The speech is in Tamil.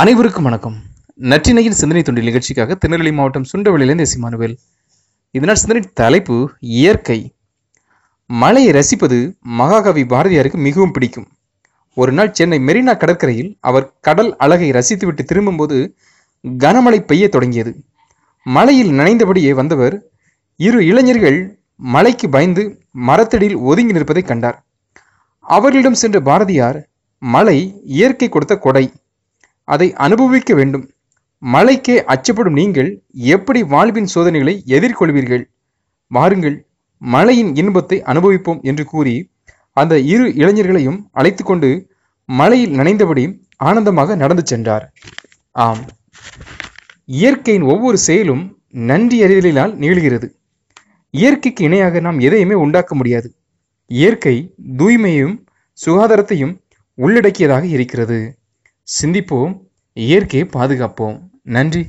அனைவருக்கும் வணக்கம். நற்றினையின் சிந்தனை தொண்டில் நிகழ்ச்சிக்காக திருநெல்வேலி மாவட்டம் சுண்டவெளியிலிருந்து எஸ் இதனால் சிந்தனை தலைப்பு இயற்கை. மலையை ரசிப்பது மகாகவி பாரதியாருக்கு மிகவும் பிடிக்கும். ஒரு நாள் சென்னை மெரினா கடற்கரையில் அவர் கடல் அழகை ரசித்துவிட்டு திரும்பும்போது கனமழை பெய்ய தொடங்கியது. மலையில் நனைந்தபடியே வந்தவர் இரு இளைஞர்கள் மலைக்கு பயந்து மரத்தடியில் ஒதுங்கி நிற்பதை கண்டார். அவர்களிடம் சென்ற பாரதியார் மலை இயற்கை கொடுத்த கொடை. அதை அனுபவிக்க வேண்டும். மலைக்கே அச்சப்படும் நீங்கள் எப்படி வாழ்வின் சோதனைகளை எதிர்கொள்வீர்கள்? வாருங்கள் மலையின் இன்பத்தை அனுபவிப்போம் என்று கூறி அந்த இரு இளைஞர்களையும் அழைத்து கொண்டு மலையில் நனைந்தபடி ஆனந்தமாக நடந்து சென்றார். ஆம். இயற்கையின் ஒவ்வொரு செயலும் நன்றி அறிதலினால் நிகழ்கிறது. இயற்கைக்கு இணையாக நாம் எதையுமே உண்டாக்க முடியாது. இயற்கை தூய்மையையும் சுகாதாரத்தையும் உள்ளடக்கியதாக இருக்கிறது. சிந்திப்போம் இயற்கையை பாதுகாப்போம். நன்றி.